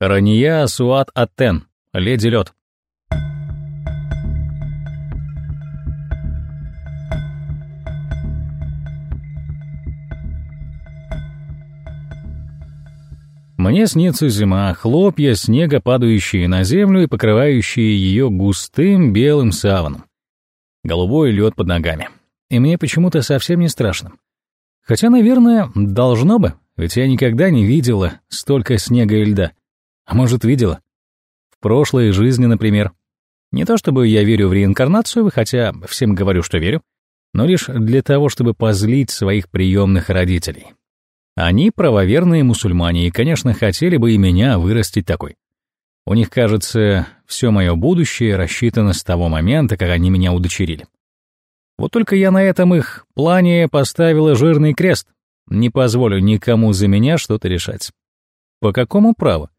Рания Суат Аттен, Леди Лед. Мне снится зима, хлопья снега, падающие на землю и покрывающие ее густым белым саваном. Голубой лед под ногами. И мне почему-то совсем не страшно. Хотя, наверное, должно бы, ведь я никогда не видела столько снега и льда. А может, видела? В прошлой жизни, например. Не то чтобы я верю в реинкарнацию, хотя всем говорю, что верю, но лишь для того, чтобы позлить своих приемных родителей. Они правоверные мусульмане и, конечно, хотели бы и меня вырастить такой. У них, кажется, все мое будущее рассчитано с того момента, как они меня удочерили. Вот только я на этом их плане поставила жирный крест. Не позволю никому за меня что-то решать. По какому праву?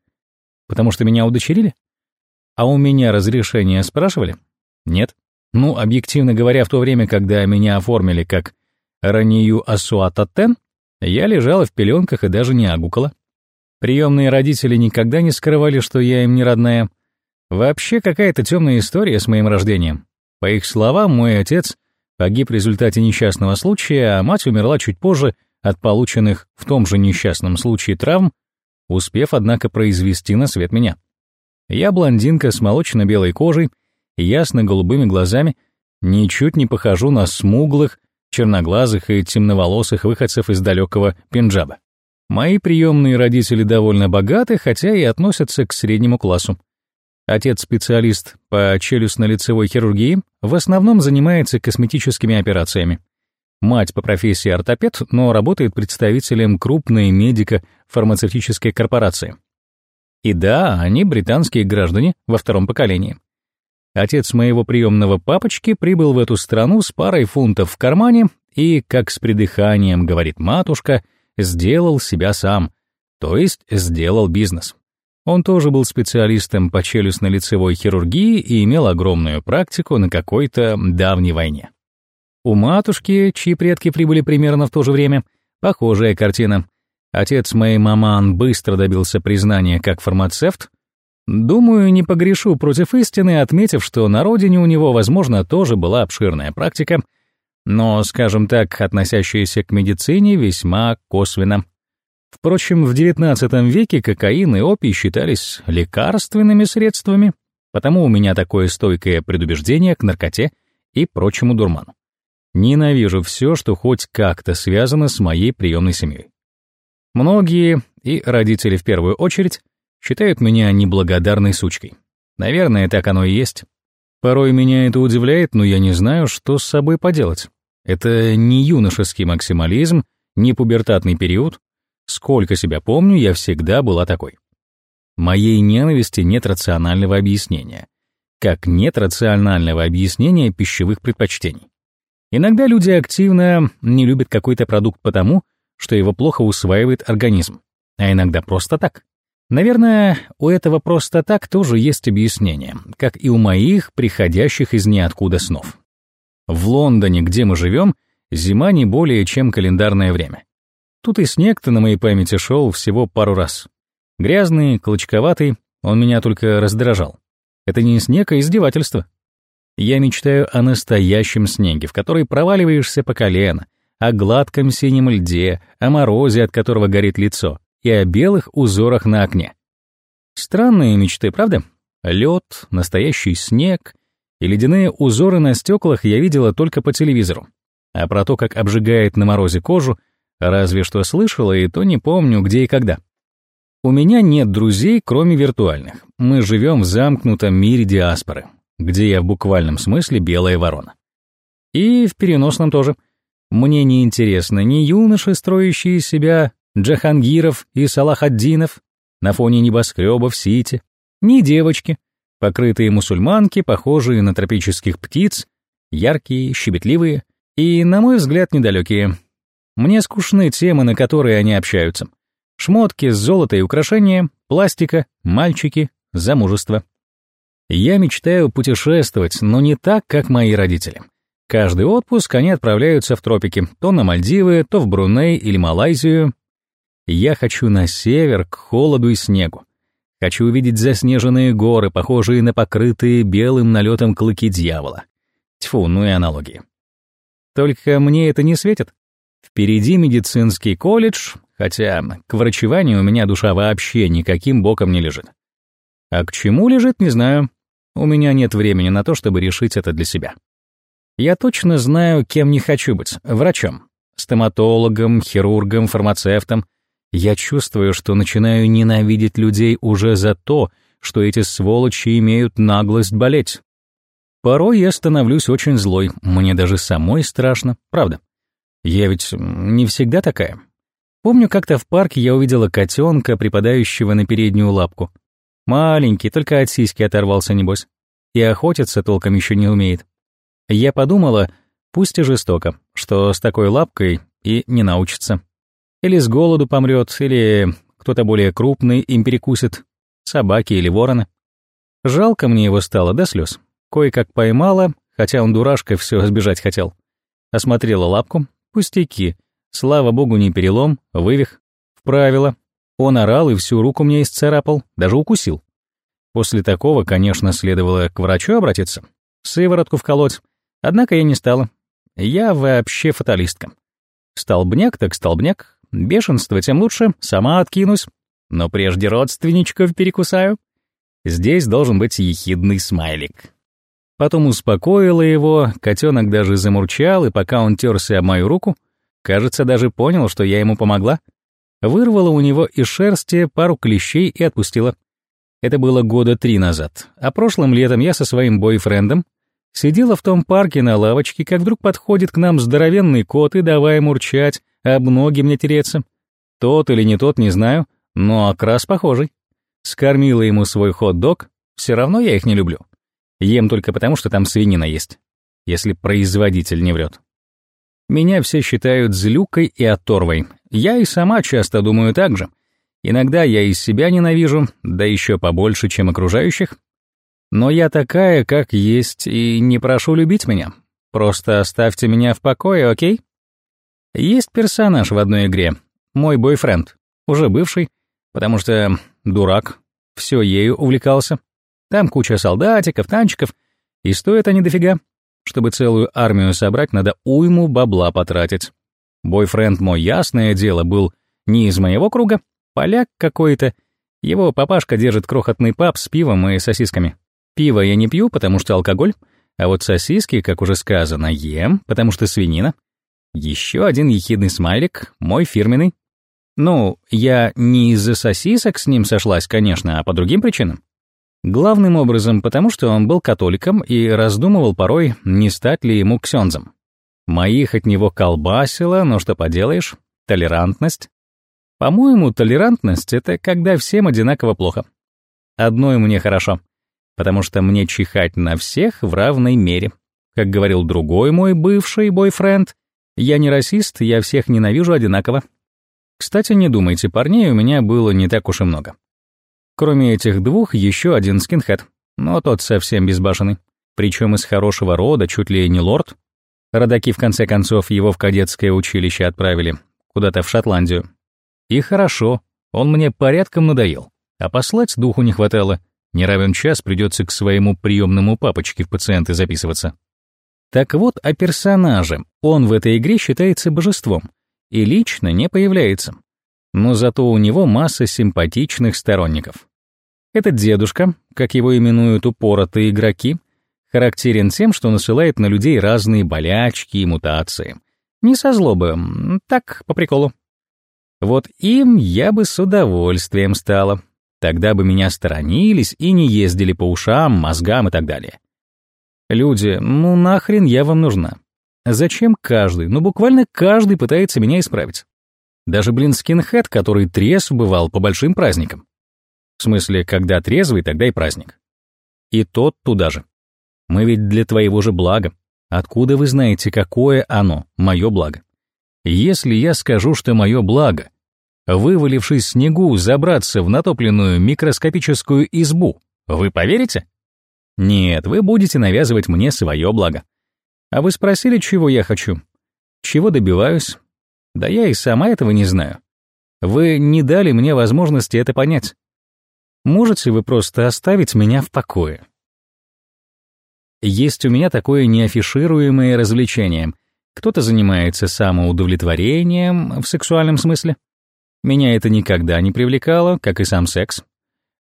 Потому что меня удочерили? А у меня разрешение спрашивали? Нет. Ну, объективно говоря, в то время, когда меня оформили как Ранию Асуататен, я лежала в пеленках и даже не агукала. Приемные родители никогда не скрывали, что я им не родная. Вообще какая-то темная история с моим рождением. По их словам, мой отец погиб в результате несчастного случая, а мать умерла чуть позже от полученных в том же несчастном случае травм, успев, однако, произвести на свет меня. Я блондинка с молочно-белой кожей ясно-голубыми глазами, ничуть не похожу на смуглых, черноглазых и темноволосых выходцев из далекого Пенджаба. Мои приемные родители довольно богаты, хотя и относятся к среднему классу. Отец специалист по челюстно-лицевой хирургии, в основном занимается косметическими операциями. Мать по профессии ортопед, но работает представителем крупной медико-фармацевтической корпорации. И да, они британские граждане во втором поколении. Отец моего приемного папочки прибыл в эту страну с парой фунтов в кармане и, как с придыханием говорит матушка, сделал себя сам, то есть сделал бизнес. Он тоже был специалистом по челюстно-лицевой хирургии и имел огромную практику на какой-то давней войне. У матушки, чьи предки прибыли примерно в то же время, похожая картина. Отец моей маман быстро добился признания как фармацевт, Думаю, не погрешу против истины, отметив, что на родине у него, возможно, тоже была обширная практика, но, скажем так, относящаяся к медицине весьма косвенно. Впрочем, в XIX веке кокаин и опий считались лекарственными средствами, потому у меня такое стойкое предубеждение к наркоте и прочему дурману. Ненавижу все, что хоть как-то связано с моей приемной семьей. Многие, и родители в первую очередь, считают меня неблагодарной сучкой. Наверное, так оно и есть. Порой меня это удивляет, но я не знаю, что с собой поделать. Это не юношеский максимализм, не пубертатный период. Сколько себя помню, я всегда была такой. Моей ненависти нет рационального объяснения. Как нет рационального объяснения пищевых предпочтений. Иногда люди активно не любят какой-то продукт потому, что его плохо усваивает организм, а иногда просто так. Наверное, у этого просто так тоже есть объяснение, как и у моих приходящих из ниоткуда снов. В Лондоне, где мы живем, зима не более чем календарное время. Тут и снег-то на моей памяти шел всего пару раз. Грязный, клочковатый, он меня только раздражал. Это не снег, а издевательство. Я мечтаю о настоящем снеге, в который проваливаешься по колено, о гладком синем льде, о морозе, от которого горит лицо, и о белых узорах на окне. Странные мечты, правда? Лед, настоящий снег и ледяные узоры на стеклах я видела только по телевизору. А про то, как обжигает на морозе кожу, разве что слышала, и то не помню, где и когда. У меня нет друзей, кроме виртуальных. Мы живем в замкнутом мире диаспоры, где я в буквальном смысле белая ворона. И в переносном тоже. Мне не интересно ни юноши, строящие себя Джахангиров и Салахаддинов на фоне небоскребов Сити, ни девочки, покрытые мусульманки, похожие на тропических птиц, яркие, щебетливые и, на мой взгляд, недалекие. Мне скучны темы, на которые они общаются. Шмотки, золото и украшения, пластика, мальчики, замужество. Я мечтаю путешествовать, но не так, как мои родители. Каждый отпуск они отправляются в тропики, то на Мальдивы, то в Бруней или Малайзию, я хочу на север, к холоду и снегу. Хочу увидеть заснеженные горы, похожие на покрытые белым налетом клыки дьявола. Тьфу, ну и аналогии. Только мне это не светит. Впереди медицинский колледж, хотя к врачеванию у меня душа вообще никаким боком не лежит. А к чему лежит, не знаю. У меня нет времени на то, чтобы решить это для себя. Я точно знаю, кем не хочу быть — врачом, стоматологом, хирургом, фармацевтом. Я чувствую, что начинаю ненавидеть людей уже за то, что эти сволочи имеют наглость болеть. Порой я становлюсь очень злой, мне даже самой страшно, правда. Я ведь не всегда такая. Помню, как-то в парке я увидела котенка, припадающего на переднюю лапку. Маленький, только от сиськи оторвался, небось. И охотиться толком еще не умеет. Я подумала, пусть и жестоко, что с такой лапкой и не научится. Или с голоду помрет, или кто-то более крупный им перекусит, собаки или вороны. Жалко мне его стало до слез. Кое-как поймала, хотя он дурашка все сбежать хотел. Осмотрела лапку, пустяки. Слава богу, не перелом, вывих. Вправила. Он орал и всю руку мне исцарапал, даже укусил. После такого, конечно, следовало к врачу обратиться, сыворотку вколоть. Однако я не стала. Я вообще фаталистка. Столбняк так столбняк, бешенство тем лучше, сама откинусь. Но прежде родственничков перекусаю. Здесь должен быть ехидный смайлик. Потом успокоила его, котенок даже замурчал, и пока он терся об мою руку, кажется, даже понял, что я ему помогла, вырвала у него из шерсти пару клещей и отпустила. Это было года три назад, а прошлым летом я со своим бойфрендом сидела в том парке на лавочке, как вдруг подходит к нам здоровенный кот и давай мурчать, об ноги мне тереться. Тот или не тот, не знаю, но окрас похожий. Скормила ему свой хот-дог, все равно я их не люблю. Ем только потому, что там свинина есть, если производитель не врет. Меня все считают злюкой и оторвой. Я и сама часто думаю так же. Иногда я из себя ненавижу, да еще побольше, чем окружающих. Но я такая, как есть, и не прошу любить меня. Просто оставьте меня в покое, окей? Есть персонаж в одной игре, мой бойфренд, уже бывший, потому что дурак, все ею увлекался. Там куча солдатиков, танчиков, и стоит они дофига. Чтобы целую армию собрать, надо уйму бабла потратить. Бойфренд мой, ясное дело, был не из моего круга, поляк какой-то. Его папашка держит крохотный паб с пивом и сосисками. Пиво я не пью, потому что алкоголь, а вот сосиски, как уже сказано, ем, потому что свинина. Еще один ехидный смайлик, мой фирменный. Ну, я не из-за сосисок с ним сошлась, конечно, а по другим причинам. Главным образом потому, что он был католиком и раздумывал порой, не стать ли ему ксензом. Моих от него колбасило, но что поделаешь, толерантность. По-моему, толерантность — это когда всем одинаково плохо. Одной мне хорошо, потому что мне чихать на всех в равной мере. Как говорил другой мой бывший бойфренд, я не расист, я всех ненавижу одинаково. Кстати, не думайте, парней у меня было не так уж и много. Кроме этих двух, еще один скинхед, но тот совсем безбашенный. Причем из хорошего рода, чуть ли не лорд. Родаки, в конце концов, его в кадетское училище отправили, куда-то в Шотландию. И хорошо, он мне порядком надоел. А послать духу не хватало. Не равен час придется к своему приемному папочке в пациенты записываться. Так вот, о персонаже. Он в этой игре считается божеством. И лично не появляется. Но зато у него масса симпатичных сторонников. Этот дедушка, как его именуют упоротые игроки, характерен тем, что насылает на людей разные болячки и мутации. Не со злобы, так, по приколу. Вот им я бы с удовольствием стала. Тогда бы меня сторонились и не ездили по ушам, мозгам и так далее. Люди, ну нахрен я вам нужна? Зачем каждый, ну буквально каждый пытается меня исправить? Даже, блин, скинхед, который трезв бывал по большим праздникам. В смысле, когда трезвый, тогда и праздник. И тот туда же. Мы ведь для твоего же блага. Откуда вы знаете, какое оно, мое благо? Если я скажу, что мое благо, вывалившись снегу, забраться в натопленную микроскопическую избу, вы поверите? Нет, вы будете навязывать мне свое благо. А вы спросили, чего я хочу? Чего добиваюсь? Да я и сама этого не знаю. Вы не дали мне возможности это понять. Можете вы просто оставить меня в покое? Есть у меня такое неафишируемое развлечение. Кто-то занимается самоудовлетворением в сексуальном смысле. Меня это никогда не привлекало, как и сам секс.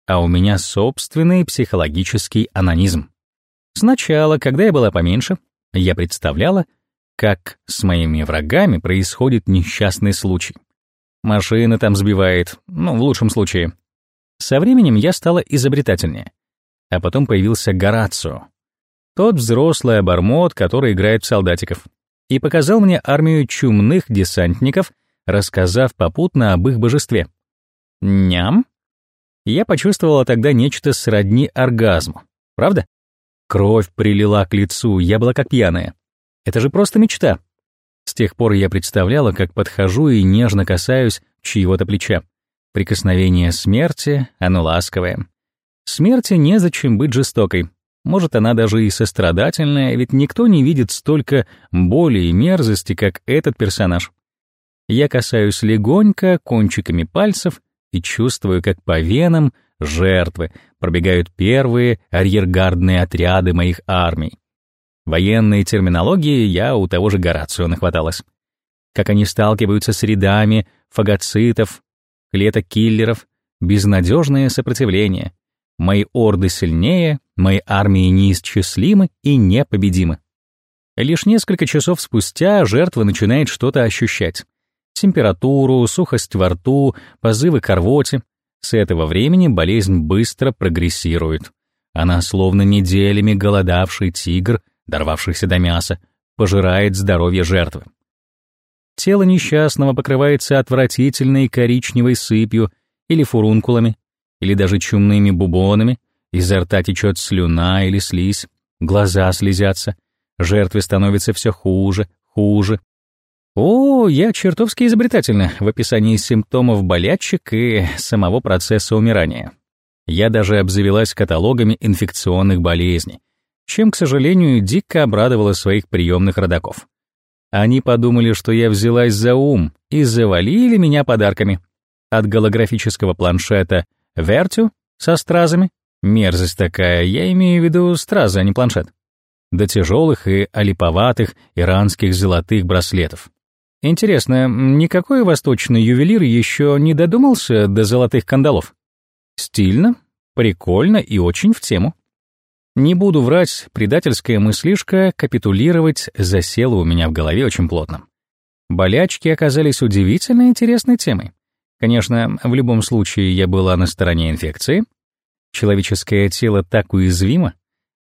А у меня собственный психологический анонизм. Сначала, когда я была поменьше, я представляла, как с моими врагами происходит несчастный случай. Машина там сбивает, ну, в лучшем случае. Со временем я стала изобретательнее. А потом появился Горацио. Тот взрослый обормот, который играет в солдатиков. И показал мне армию чумных десантников, рассказав попутно об их божестве. Ням? Я почувствовала тогда нечто сродни оргазму. Правда? Кровь прилила к лицу, я была как пьяная. Это же просто мечта. С тех пор я представляла, как подхожу и нежно касаюсь чьего-то плеча. Прикосновение смерти, оно ласковое. Смерти незачем быть жестокой. Может, она даже и сострадательная, ведь никто не видит столько боли и мерзости, как этот персонаж. Я касаюсь легонько кончиками пальцев и чувствую, как по венам жертвы пробегают первые арьергардные отряды моих армий. Военной терминологии я у того же Горацио нахваталась. Как они сталкиваются с рядами фагоцитов, клеток-киллеров, безнадежное сопротивление. Мои орды сильнее, мои армии неисчислимы и непобедимы. Лишь несколько часов спустя жертва начинает что-то ощущать. Температуру, сухость во рту, позывы к рвоте. С этого времени болезнь быстро прогрессирует. Она словно неделями голодавший тигр дорвавшихся до мяса, пожирает здоровье жертвы. Тело несчастного покрывается отвратительной коричневой сыпью или фурункулами, или даже чумными бубонами, изо рта течет слюна или слизь, глаза слезятся, жертве становится все хуже, хуже. О, я чертовски изобретательна в описании симптомов болячек и самого процесса умирания. Я даже обзавелась каталогами инфекционных болезней, чем, к сожалению, дико обрадовала своих приемных родаков. Они подумали, что я взялась за ум и завалили меня подарками. От голографического планшета Вертю со стразами, мерзость такая, я имею в виду стразы, а не планшет, до тяжелых и олиповатых иранских золотых браслетов. Интересно, никакой восточный ювелир еще не додумался до золотых кандалов? Стильно, прикольно и очень в тему. Не буду врать, предательская мыслишка капитулировать засела у меня в голове очень плотно. Болячки оказались удивительно интересной темой. Конечно, в любом случае я была на стороне инфекции. Человеческое тело так уязвимо,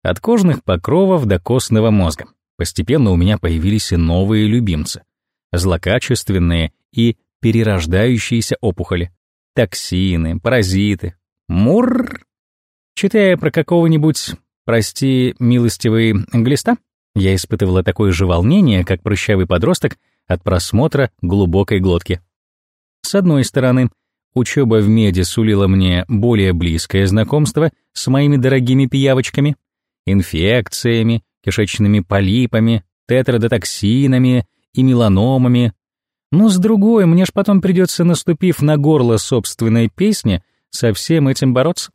от кожных покровов до костного мозга. Постепенно у меня появились и новые любимцы. Злокачественные и перерождающиеся опухоли. Токсины, паразиты. Мурр! Читая про какого-нибудь «Прости, милостивый глиста?» Я испытывала такое же волнение, как прыщавый подросток от просмотра глубокой глотки. С одной стороны, учеба в меди сулила мне более близкое знакомство с моими дорогими пиявочками, инфекциями, кишечными полипами, тетрадотоксинами и меланомами. Но с другой, мне ж потом придется, наступив на горло собственной песни, со всем этим бороться.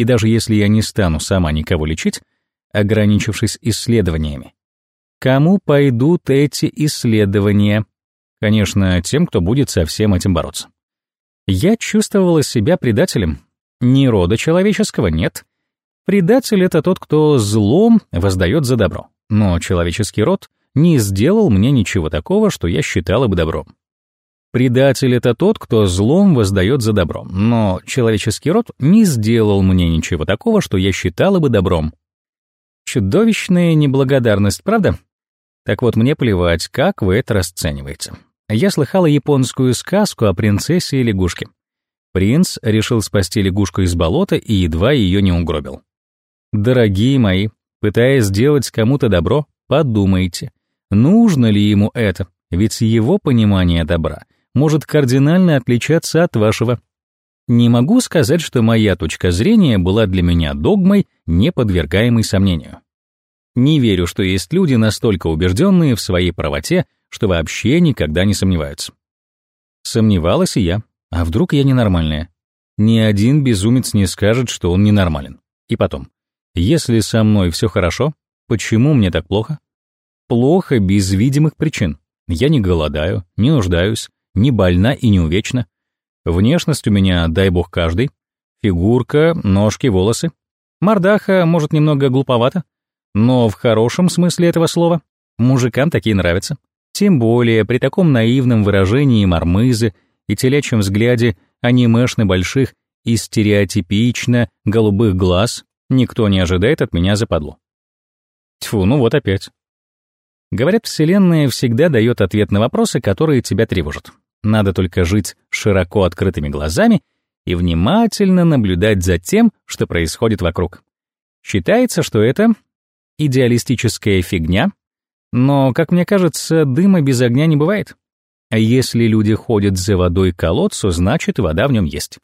И даже если я не стану сама никого лечить, ограничившись исследованиями, кому пойдут эти исследования? Конечно, тем, кто будет со всем этим бороться. Я чувствовала себя предателем. Ни рода человеческого нет. Предатель — это тот, кто злом воздает за добро. Но человеческий род не сделал мне ничего такого, что я считала бы добром. Предатель — это тот, кто злом воздает за добром, но человеческий род не сделал мне ничего такого, что я считала бы добром. Чудовищная неблагодарность, правда? Так вот, мне плевать, как вы это расцениваете. Я слыхала японскую сказку о принцессе и лягушке. Принц решил спасти лягушку из болота и едва ее не угробил. Дорогие мои, пытаясь сделать кому-то добро, подумайте, нужно ли ему это, ведь его понимание добра может кардинально отличаться от вашего. Не могу сказать, что моя точка зрения была для меня догмой, не подвергаемой сомнению. Не верю, что есть люди настолько убежденные в своей правоте, что вообще никогда не сомневаются. Сомневалась и я. А вдруг я ненормальная? ни один безумец не скажет, что он ненормален. И потом, если со мной все хорошо, почему мне так плохо? Плохо без видимых причин. Я не голодаю, не нуждаюсь, не больна и не увечна. Внешность у меня, дай бог, каждый. Фигурка, ножки, волосы. Мордаха, может, немного глуповато, но в хорошем смысле этого слова. Мужикам такие нравятся. Тем более при таком наивном выражении мармызы и телячьем взгляде анимешно больших и стереотипично голубых глаз никто не ожидает от меня западло. Тьфу, ну вот опять. Говорят, Вселенная всегда дает ответ на вопросы, которые тебя тревожат. Надо только жить широко открытыми глазами и внимательно наблюдать за тем, что происходит вокруг. Считается, что это идеалистическая фигня, но, как мне кажется, дыма без огня не бывает. А если люди ходят за водой к колодцу, значит, вода в нем есть.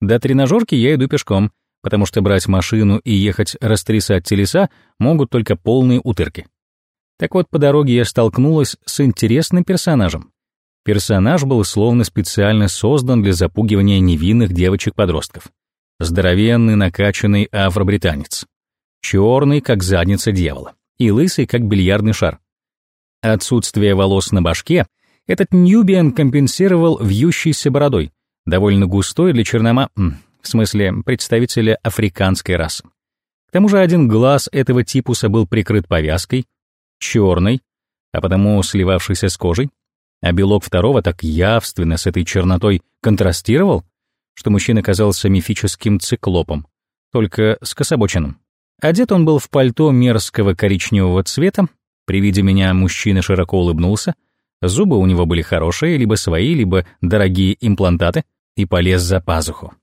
До тренажерки я иду пешком, потому что брать машину и ехать растрясать телеса могут только полные утырки. Так вот, по дороге я столкнулась с интересным персонажем. Персонаж был словно специально создан для запугивания невинных девочек-подростков. Здоровенный, накачанный афробританец. Черный, как задница дьявола, и лысый, как бильярдный шар. Отсутствие волос на башке этот Ньюбиан компенсировал вьющейся бородой, довольно густой для чернома... в смысле, представителя африканской расы. К тому же один глаз этого типуса был прикрыт повязкой, черной, а потому сливавшийся с кожей, а белок второго так явственно с этой чернотой контрастировал, что мужчина казался мифическим циклопом, только скособоченным. Одет он был в пальто мерзкого коричневого цвета, при виде меня мужчина широко улыбнулся, Зубы у него были хорошие, либо свои, либо дорогие имплантаты, и полез за пазуху.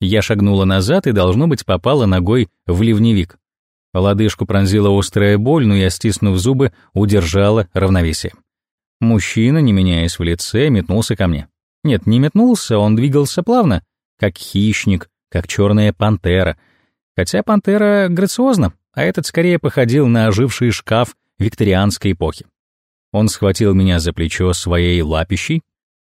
Я шагнула назад и, должно быть, попала ногой в ливневик. Лодыжку пронзила острая боль, но я, стиснув зубы, удержала равновесие. Мужчина, не меняясь в лице, метнулся ко мне. Нет, не метнулся, он двигался плавно, как хищник, как черная пантера. Хотя пантера грациозна, а этот скорее походил на оживший шкаф викторианской эпохи. Он схватил меня за плечо своей лапищей.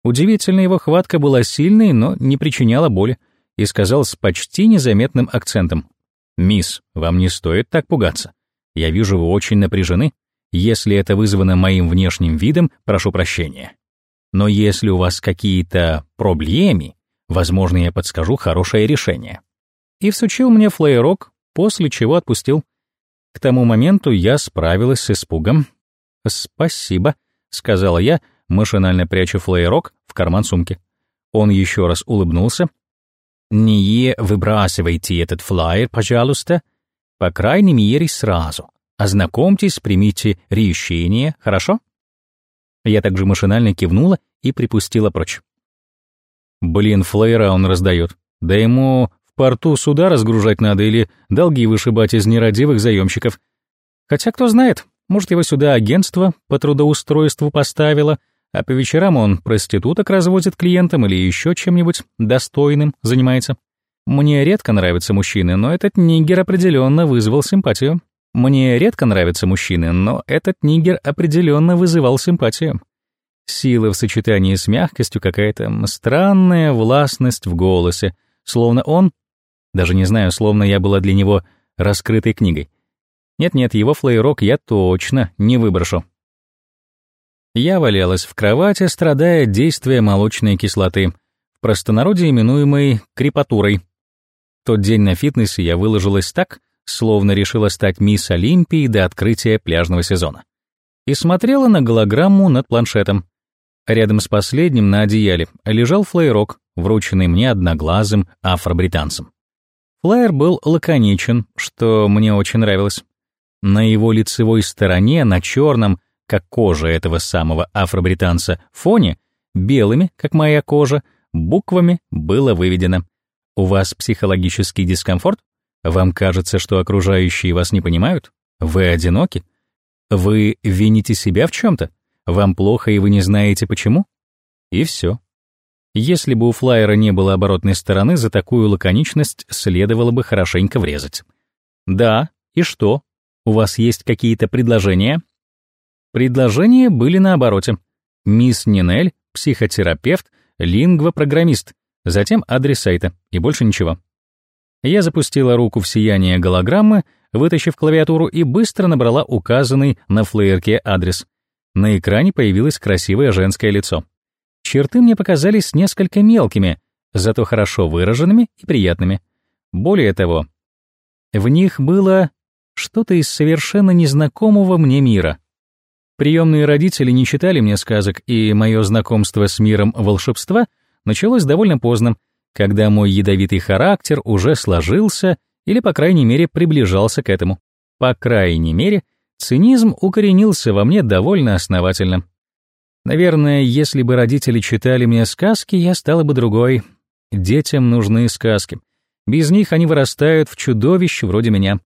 Удивительно, его хватка была сильной, но не причиняла боли, и сказал с почти незаметным акцентом. «Мисс, вам не стоит так пугаться. Я вижу, вы очень напряжены. Если это вызвано моим внешним видом, прошу прощения. Но если у вас какие-то проблемы, возможно, я подскажу хорошее решение». И всучил мне флейрок, после чего отпустил. К тому моменту я справилась с испугом, «Спасибо», — сказала я, машинально пряча флейрок в карман сумки. Он еще раз улыбнулся. «Не выбрасывайте этот флайер, пожалуйста. По крайней мере, сразу. Ознакомьтесь, примите решение, хорошо?» Я также машинально кивнула и припустила прочь. Блин, флайера он раздает. Да ему в порту суда разгружать надо или долги вышибать из нерадивых заемщиков. Хотя кто знает, может, его сюда агентство по трудоустройству поставило, а по вечерам он проституток разводит клиентам или еще чем-нибудь достойным занимается. Мне редко нравятся мужчины, но этот нигер определенно вызвал симпатию. Мне редко нравятся мужчины, но этот нигер определенно вызывал симпатию. Сила в сочетании с мягкостью какая-то странная властность в голосе, словно он, даже не знаю, словно я была для него раскрытой книгой. Нет-нет, его флейрок я точно не выброшу. Я валялась в кровати, страдая от действия молочной кислоты, в простонародье именуемой крепатурой. Тот день на фитнесе я выложилась так, словно решила стать мисс Олимпией до открытия пляжного сезона. И смотрела на голограмму над планшетом. Рядом с последним на одеяле лежал флейрок, врученный мне одноглазым афробританцем. Флайер был лаконичен, что мне очень нравилось. На его лицевой стороне, на черном, как кожа этого самого афробританца, фоне, белыми, как моя кожа, буквами было выведено «У вас психологический дискомфорт? Вам кажется, что окружающие вас не понимают? Вы одиноки? Вы вините себя в чем-то? Вам плохо, и вы не знаете почему?» И все. Если бы у флайера не было оборотной стороны, за такую лаконичность следовало бы хорошенько врезать. Да, и что? У вас есть какие-то предложения? Предложения были на обороте. Мисс Нинель, психотерапевт, лингвопрограммист, затем адрес сайта, и больше ничего. Я запустила руку в сияние голограммы, вытащив клавиатуру, и быстро набрала указанный на флеерке адрес. На экране появилось красивое женское лицо. Черты мне показались несколько мелкими, зато хорошо выраженными и приятными. Более того, в них было что-то из совершенно незнакомого мне мира. Приемные родители не читали мне сказок, и мое знакомство с миром волшебства началось довольно поздно, когда мой ядовитый характер уже сложился или, по крайней мере, приближался к этому. По крайней мере, цинизм укоренился во мне довольно основательно. Наверное, если бы родители читали мне сказки, я стала бы другой. Детям нужны сказки. Без них они вырастают в чудовищ вроде меня.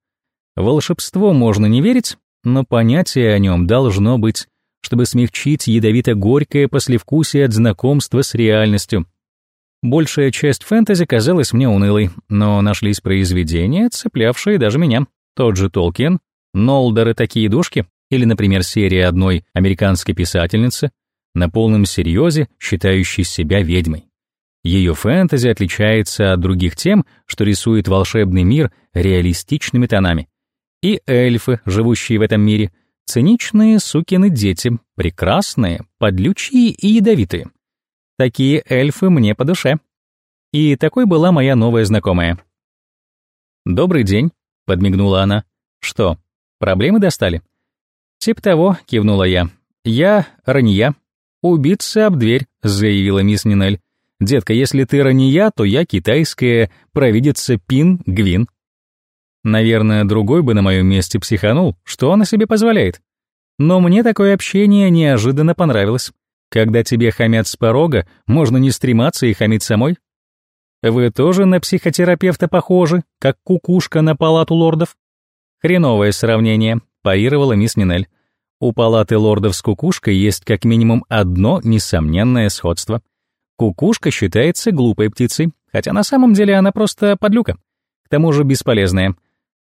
Волшебство можно не верить, но понятие о нем должно быть, чтобы смягчить ядовито-горькое послевкусие от знакомства с реальностью. Большая часть фэнтези казалась мне унылой, но нашлись произведения, цеплявшие даже меня. Тот же Толкин, Нолдер такие душки, или, например, серия одной американской писательницы, на полном серьезе считающей себя ведьмой. Ее фэнтези отличается от других тем, что рисует волшебный мир реалистичными тонами. И эльфы, живущие в этом мире, циничные сукины дети, прекрасные, подлючие и ядовитые. Такие эльфы мне по душе. И такой была моя новая знакомая. «Добрый день», — подмигнула она. «Что, проблемы достали?» «Тип того», — кивнула я. «Я Ранья». «Убиться об дверь», — заявила мисс Нинель. «Детка, если ты Ранья, то я китайская провидица Пин Гвин». Наверное, другой бы на моем месте психанул, что он о себе позволяет. Но мне такое общение неожиданно понравилось. Когда тебе хамят с порога, можно не стрематься и хамить самой. Вы тоже на психотерапевта похожи, как кукушка на палату лордов? Хреновое сравнение, парировала мисс Нинель. У палаты лордов с кукушкой есть как минимум одно несомненное сходство. Кукушка считается глупой птицей, хотя на самом деле она просто подлюка. К тому же бесполезная.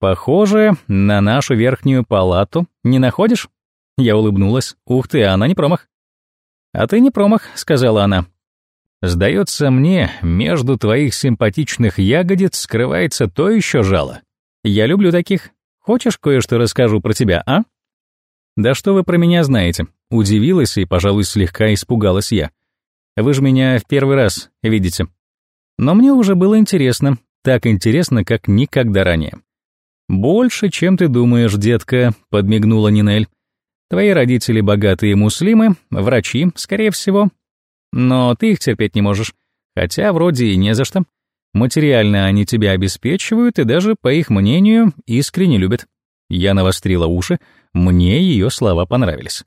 Похоже на нашу верхнюю палату, не находишь? Я улыбнулась. Ух ты, она не промах. «А ты не промах», — сказала она. «Сдается мне, между твоих симпатичных ягодиц скрывается то еще жало. Я люблю таких. Хочешь, кое-что расскажу про тебя, а?» «Да что вы про меня знаете?» — удивилась и, пожалуй, слегка испугалась я. «Вы же меня в первый раз видите». Но мне уже было интересно, так интересно, как никогда ранее. «Больше, чем ты думаешь, детка», — подмигнула Нинель. Твои родители богатые муслимы, врачи, скорее всего. Но ты их терпеть не можешь, хотя вроде и не за что. Материально они тебя обеспечивают и даже, по их мнению, искренне любят. Я навострила уши, мне ее слова понравились.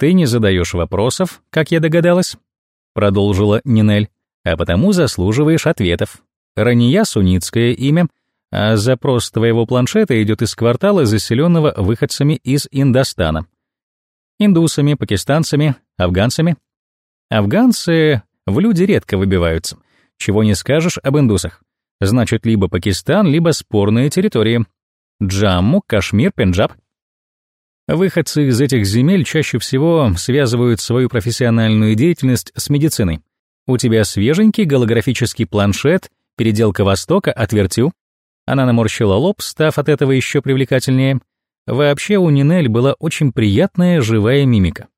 «Ты не задаешь вопросов, как я догадалась», — продолжила Нинель, «а потому заслуживаешь ответов. Рания Суницкое имя — а запрос твоего планшета идет из квартала, заселенного выходцами из Индостана. Индусами, пакистанцами, афганцами. Афганцы в люди редко выбиваются. Чего не скажешь об индусах. Значит, либо Пакистан, либо спорные территории. Джамму, Кашмир, Пенджаб. Выходцы из этих земель чаще всего связывают свою профессиональную деятельность с медициной. У тебя свеженький голографический планшет, переделка Востока, отвертю, она наморщила лоб, став от этого еще привлекательнее. Вообще у Нинель была очень приятная живая мимика.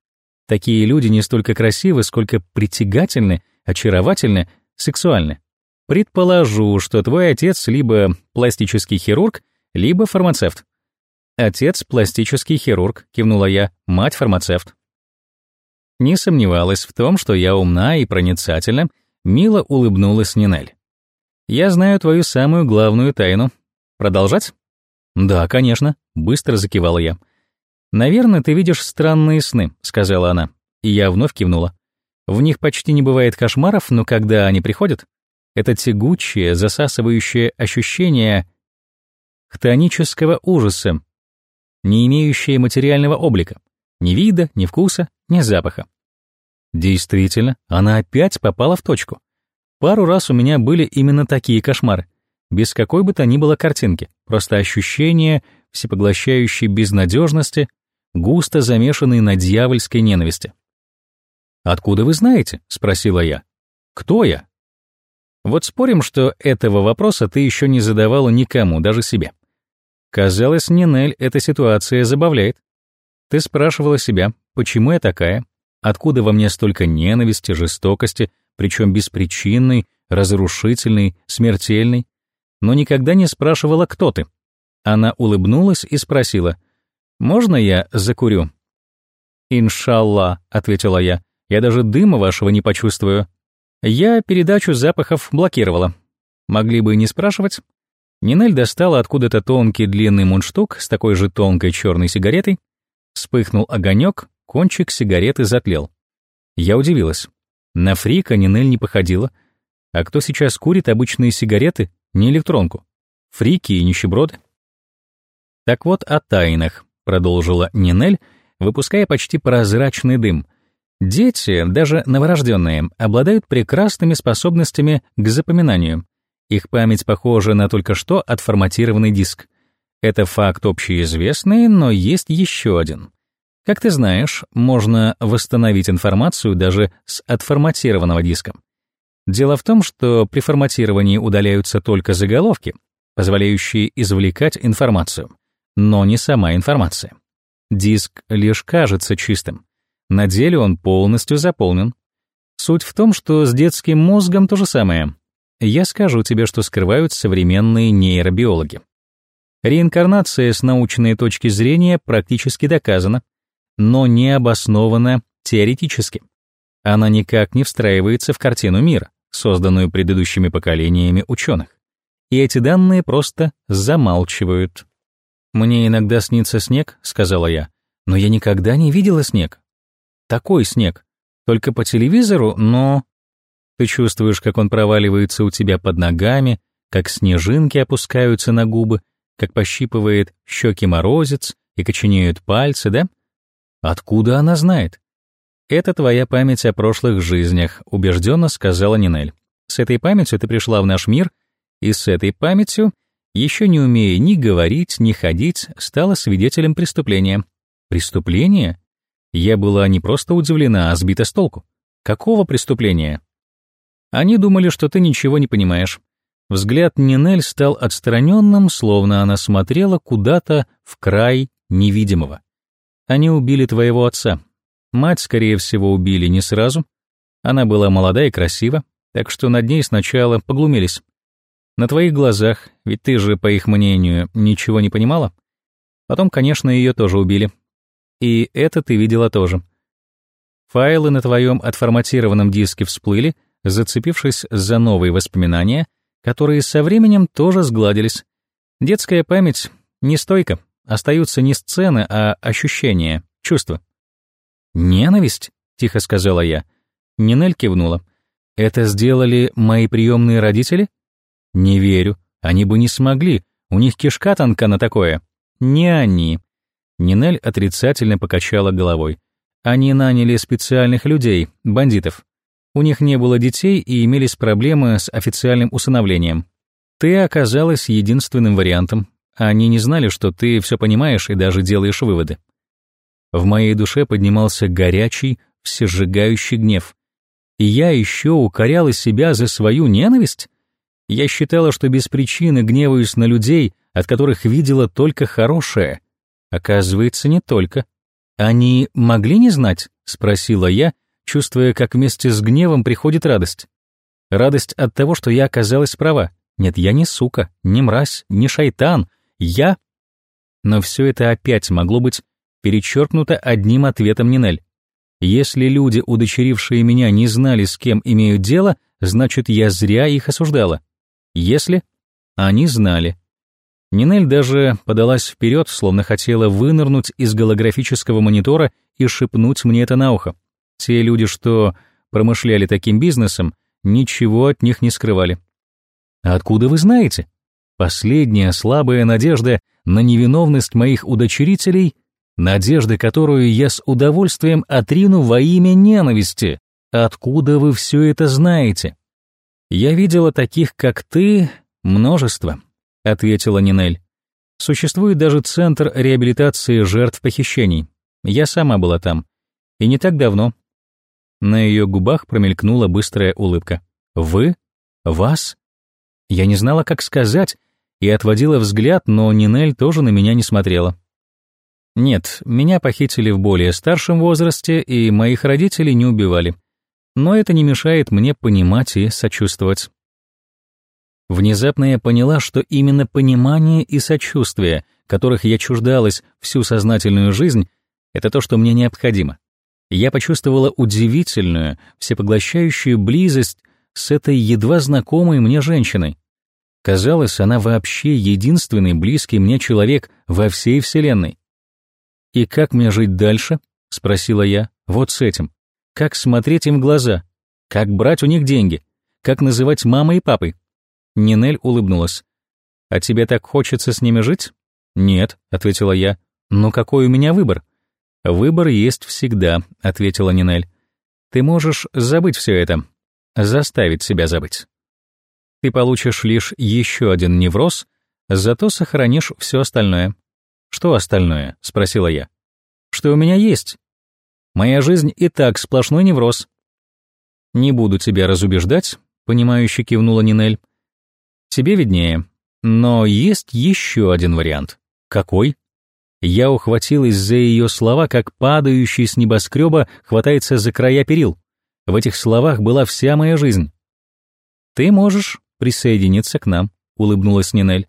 Такие люди не столько красивы, сколько притягательны, очаровательны, сексуальны. Предположу, что твой отец либо пластический хирург, либо фармацевт. Отец пластический хирург, кивнула я, мать фармацевт. Не сомневалась в том, что я умна и проницательна, мило улыбнулась Нинель. Я знаю твою самую главную тайну. Продолжать? Да, конечно, быстро закивала я. Наверное, ты видишь странные сны, сказала она. И я вновь кивнула. В них почти не бывает кошмаров, но когда они приходят, это тягучее, засасывающее ощущение хтонического ужаса, не имеющее материального облика, ни вида, ни вкуса, ни запаха. Действительно, она опять попала в точку. Пару раз у меня были именно такие кошмары, без какой бы то ни было картинки, просто ощущение всепоглощающей безнадежности, густо замешанной на дьявольской ненависти. «Откуда вы знаете?» — спросила я. «Кто я?» Вот спорим, что этого вопроса ты еще не задавала никому, даже себе. Казалось, Нинель эта ситуация забавляет. Ты спрашивала себя, почему я такая, откуда во мне столько ненависти, жестокости, причем беспричинной, разрушительной, смертельной, но никогда не спрашивала, кто ты. Она улыбнулась и спросила, «Можно я закурю?» «Иншалла», — ответила я, — «я даже дыма вашего не почувствую». Я передачу запахов блокировала. Могли бы и не спрашивать. Нинель достала откуда-то тонкий длинный мундштук с такой же тонкой черной сигаретой. Вспыхнул огонек, кончик сигареты затлел. Я удивилась. На фрика Нинель не походила. А кто сейчас курит обычные сигареты, не электронку? Фрики и нищеброды. Так вот о тайнах, продолжила Нинель, выпуская почти прозрачный дым. Дети, даже новорожденные, обладают прекрасными способностями к запоминанию. Их память похожа на только что отформатированный диск. Это факт общеизвестный, но есть еще один. Как ты знаешь, можно восстановить информацию даже с отформатированного диска. Дело в том, что при форматировании удаляются только заголовки, позволяющие извлекать информацию, но не сама информация. Диск лишь кажется чистым. На деле он полностью заполнен. Суть в том, что с детским мозгом то же самое. Я скажу тебе, что скрывают современные нейробиологи. Реинкарнация с научной точки зрения практически доказана, но не обоснована теоретически. Она никак не встраивается в картину мира, созданную предыдущими поколениями ученых. И эти данные просто замалчивают. «Мне иногда снится снег», — сказала я, — «но я никогда не видела снег. Такой снег. Только по телевизору, но...» Ты чувствуешь, как он проваливается у тебя под ногами, как снежинки опускаются на губы, как пощипывает щеки морозец и коченеют пальцы, да? Откуда она знает? Это твоя память о прошлых жизнях, убежденно сказала Нинель. С этой памятью ты пришла в наш мир, и с этой памятью, еще не умея ни говорить, ни ходить, стала свидетелем преступления. Преступление? Я была не просто удивлена, а сбита с толку. Какого преступления? Они думали, что ты ничего не понимаешь. Взгляд Нинель стал отстраненным, словно она смотрела куда-то в край невидимого. Они убили твоего отца. Мать, скорее всего, убили не сразу. Она была молода и красива, так что над ней сначала поглумились. На твоих глазах, ведь ты же, по их мнению, ничего не понимала. Потом, конечно, ее тоже убили. И это ты видела тоже. Файлы на твоем отформатированном диске всплыли, зацепившись за новые воспоминания, которые со временем тоже сгладились. Детская память не стойка, остаются не сцены, а ощущения, чувства. «Ненависть?» — тихо сказала я. Нинель кивнула. «Это сделали мои приемные родители?» «Не верю. Они бы не смогли. У них кишка тонка на такое». «Не они». Нинель отрицательно покачала головой. «Они наняли специальных людей, бандитов. У них не было детей и имелись проблемы с официальным усыновлением. Ты оказалась единственным вариантом, они не знали, что ты все понимаешь и даже делаешь выводы. В моей душе поднимался горячий, всесжигающий гнев. И я еще укоряла себя за свою ненависть? Я считала, что без причины гневаюсь на людей, от которых видела только хорошее. Оказывается, не только. Они могли не знать? Спросила я, чувствуя, как вместе с гневом приходит радость. Радость от того, что я оказалась права. Нет, я не сука, не мразь, не шайтан, я... Но все это опять могло быть перечеркнуто одним ответом Нинель. Если люди, удочерившие меня, не знали, с кем имеют дело, значит, я зря их осуждала. Если... Они знали. Нинель даже подалась вперед, словно хотела вынырнуть из голографического монитора и шепнуть мне это на ухо. Те люди, что промышляли таким бизнесом, ничего от них не скрывали. «А откуда вы знаете?» Последняя слабая надежда на невиновность моих удочерителей, надежда, которую я с удовольствием отрину во имя ненависти. Откуда вы все это знаете? Я видела таких, как ты, множество, ответила Нинель. Существует даже центр реабилитации жертв похищений. Я сама была там. И не так давно. На ее губах промелькнула быстрая улыбка. Вы? Вас? Я не знала, как сказать, и отводила взгляд, но Нинель тоже на меня не смотрела. Нет, меня похитили в более старшем возрасте, и моих родителей не убивали. Но это не мешает мне понимать и сочувствовать. Внезапно я поняла, что именно понимание и сочувствие, которых я чуждалась всю сознательную жизнь, это то, что мне необходимо. Я почувствовала удивительную, всепоглощающую близость с этой едва знакомой мне женщиной. Казалось, она вообще единственный близкий мне человек во всей Вселенной. «И как мне жить дальше?» — спросила я. «Вот с этим. Как смотреть им в глаза? Как брать у них деньги? Как называть мамой и папой?» Нинель улыбнулась. «А тебе так хочется с ними жить?» «Нет», — ответила я. «Но какой у меня выбор?» «Выбор есть всегда», — ответила Нинель. «Ты можешь забыть все это, заставить себя забыть. Ты получишь лишь еще один невроз, зато сохранишь все остальное». «Что остальное?» — спросила я. «Что у меня есть?» «Моя жизнь и так сплошной невроз». «Не буду тебя разубеждать», — понимающе кивнула Нинель. Тебе виднее. Но есть еще один вариант. Какой? Я ухватилась за ее слова, как падающий с небоскреба хватается за края перил. В этих словах была вся моя жизнь. «Ты можешь присоединиться к нам», — улыбнулась Нинель.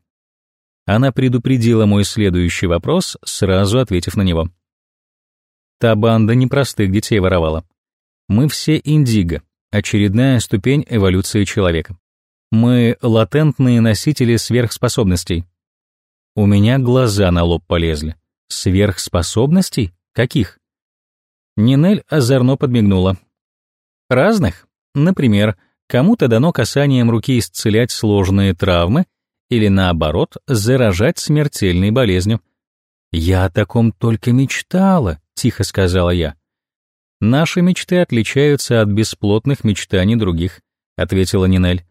Она предупредила мой следующий вопрос, сразу ответив на него. Та банда непростых детей воровала. Мы все индиго, очередная ступень эволюции человека. Мы латентные носители сверхспособностей. У меня глаза на лоб полезли. Сверхспособностей? Каких? Нинель озорно подмигнула. Разных. Например, кому-то дано касанием руки исцелять сложные травмы или, наоборот, заражать смертельной болезнью. «Я о таком только мечтала», — тихо сказала я. «Наши мечты отличаются от бесплотных мечтаний других», — ответила Нинель.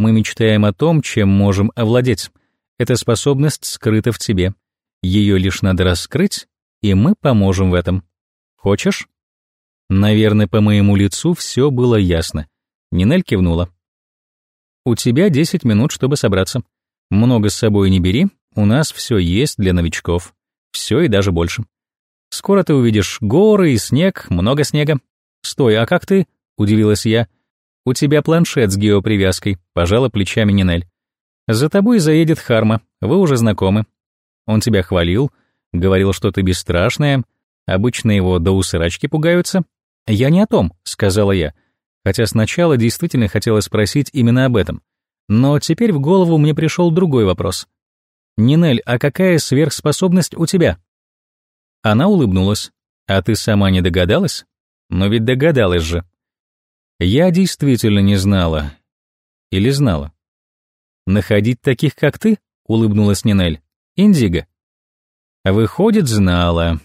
Мы мечтаем о том, чем можем овладеть. Эта способность скрыта в тебе. Ее лишь надо раскрыть, и мы поможем в этом. Хочешь? Наверное, по моему лицу все было ясно. Нинель кивнула. У тебя 10 минут, чтобы собраться. Много с собой не бери, у нас все есть для новичков. Все и даже больше. Скоро ты увидишь горы и снег, много снега. Стой, а как ты? Удивилась я. «У тебя планшет с геопривязкой», — пожала плечами Нинель. «За тобой заедет Харма, вы уже знакомы. Он тебя хвалил, говорил, что ты бесстрашная, обычно его до усырачки пугаются». «Я не о том», — сказала я, хотя сначала действительно хотела спросить именно об этом. Но теперь в голову мне пришел другой вопрос. «Нинель, а какая сверхспособность у тебя?» Она улыбнулась. «А ты сама не догадалась?» «Но ведь догадалась же», я действительно не знала. Или знала. «Находить таких, как ты?» — улыбнулась Нинель. «Индиго». «Выходит, знала.